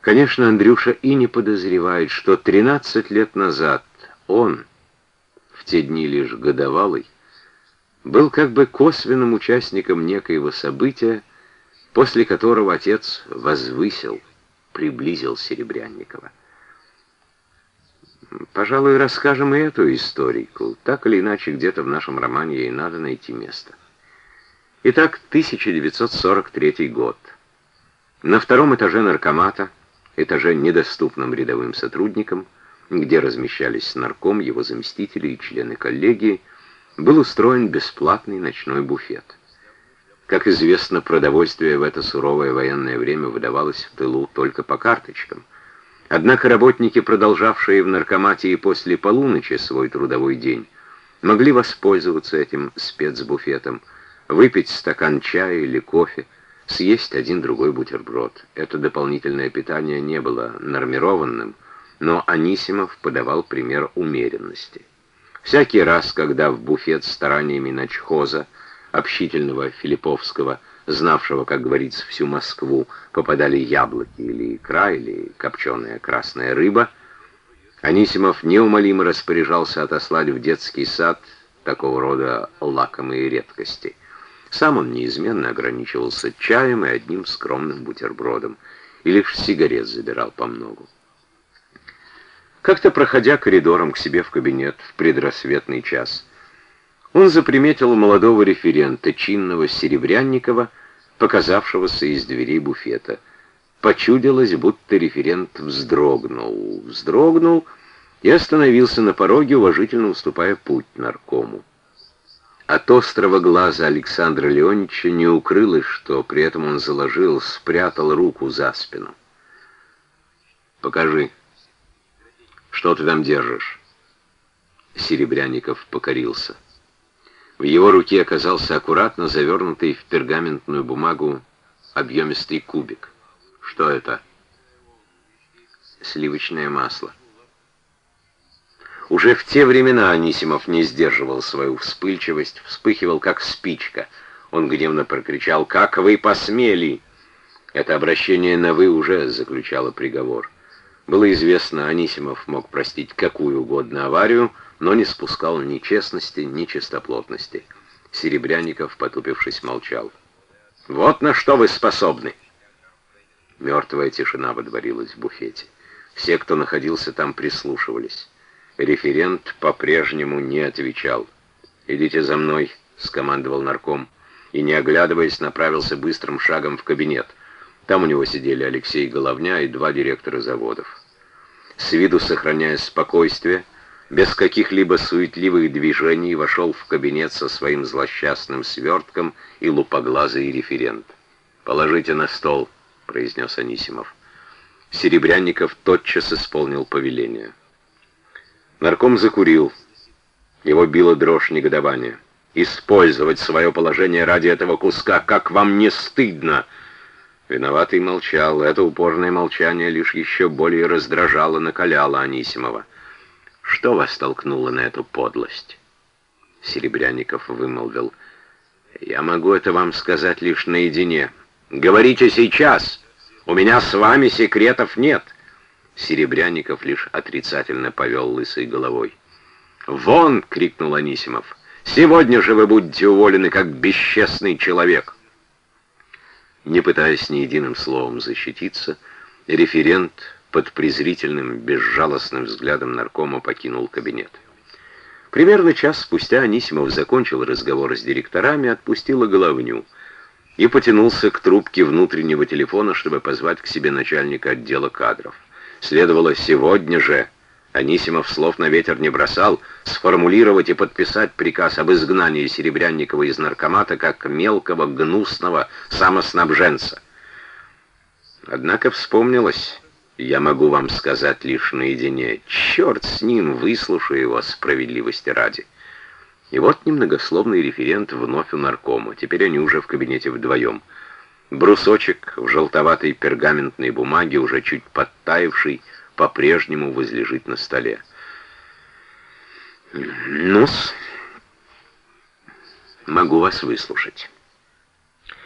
Конечно, Андрюша и не подозревает, что 13 лет назад он, в те дни лишь годовалый, был как бы косвенным участником некоего события, после которого отец возвысил, приблизил Серебрянникова. Пожалуй, расскажем и эту историку. Так или иначе, где-то в нашем романе ей надо найти место. Итак, 1943 год. На втором этаже наркомата, этаже недоступном рядовым сотрудникам, где размещались нарком, его заместители и члены коллегии, был устроен бесплатный ночной буфет. Как известно, продовольствие в это суровое военное время выдавалось в тылу только по карточкам. Однако работники, продолжавшие в наркомате и после полуночи свой трудовой день, могли воспользоваться этим спецбуфетом, выпить стакан чая или кофе, съесть один-другой бутерброд. Это дополнительное питание не было нормированным, но Анисимов подавал пример умеренности. Всякий раз, когда в буфет стараниями начхоза, общительного Филипповского, знавшего, как говорится, всю Москву, попадали яблоки или икра, или копченая красная рыба, Анисимов неумолимо распоряжался отослать в детский сад такого рода лакомые редкости. Сам он неизменно ограничивался чаем и одним скромным бутербродом, и лишь сигарет забирал по многу. Как-то проходя коридором к себе в кабинет в предрассветный час, он заприметил молодого референта, чинного Серебрянникова, показавшегося из дверей буфета. Почудилось, будто референт вздрогнул. Вздрогнул и остановился на пороге, уважительно уступая путь наркому. От острого глаза Александра Леонидовича не укрылось, что при этом он заложил, спрятал руку за спину. «Покажи», «Что ты там держишь?» Серебряников покорился. В его руке оказался аккуратно завернутый в пергаментную бумагу объемистый кубик. «Что это?» «Сливочное масло». Уже в те времена Анисимов не сдерживал свою вспыльчивость, вспыхивал как спичка. Он гневно прокричал «Как вы посмели!» Это обращение на «вы» уже заключало приговор. Было известно, Анисимов мог простить какую угодно аварию, но не спускал ни честности, ни чистоплотности. Серебряников, потупившись, молчал. «Вот на что вы способны!» Мертвая тишина водворилась в буфете. Все, кто находился там, прислушивались. Референт по-прежнему не отвечал. «Идите за мной», — скомандовал нарком, и, не оглядываясь, направился быстрым шагом в кабинет. Там у него сидели Алексей Головня и два директора заводов с виду сохраняя спокойствие, без каких-либо суетливых движений вошел в кабинет со своим злосчастным свертком и лупоглазый референт. «Положите на стол», — произнес Анисимов. Серебрянников тотчас исполнил повеление. Нарком закурил. Его била дрожь негодования. «Использовать свое положение ради этого куска, как вам не стыдно!» Виноватый молчал. Это упорное молчание лишь еще более раздражало, накаляло Анисимова. «Что вас толкнуло на эту подлость?» Серебряников вымолвил. «Я могу это вам сказать лишь наедине. Говорите сейчас! У меня с вами секретов нет!» Серебряников лишь отрицательно повел лысой головой. «Вон!» — крикнул Анисимов. «Сегодня же вы будете уволены как бесчестный человек!» Не пытаясь ни единым словом защититься, референт под презрительным, безжалостным взглядом наркома покинул кабинет. Примерно час спустя Анисимов закончил разговор с директорами, отпустил головню и потянулся к трубке внутреннего телефона, чтобы позвать к себе начальника отдела кадров. Следовало сегодня же Анисимов слов на ветер не бросал, сформулировать и подписать приказ об изгнании Серебрянникова из наркомата как мелкого, гнусного самоснабженца. Однако вспомнилось, я могу вам сказать лишь наедине, черт с ним, выслушаю его справедливости ради. И вот немногословный референт вновь у наркома, теперь они уже в кабинете вдвоем. Брусочек в желтоватой пергаментной бумаге, уже чуть подтаявший, по-прежнему возлежит на столе. ну могу вас выслушать.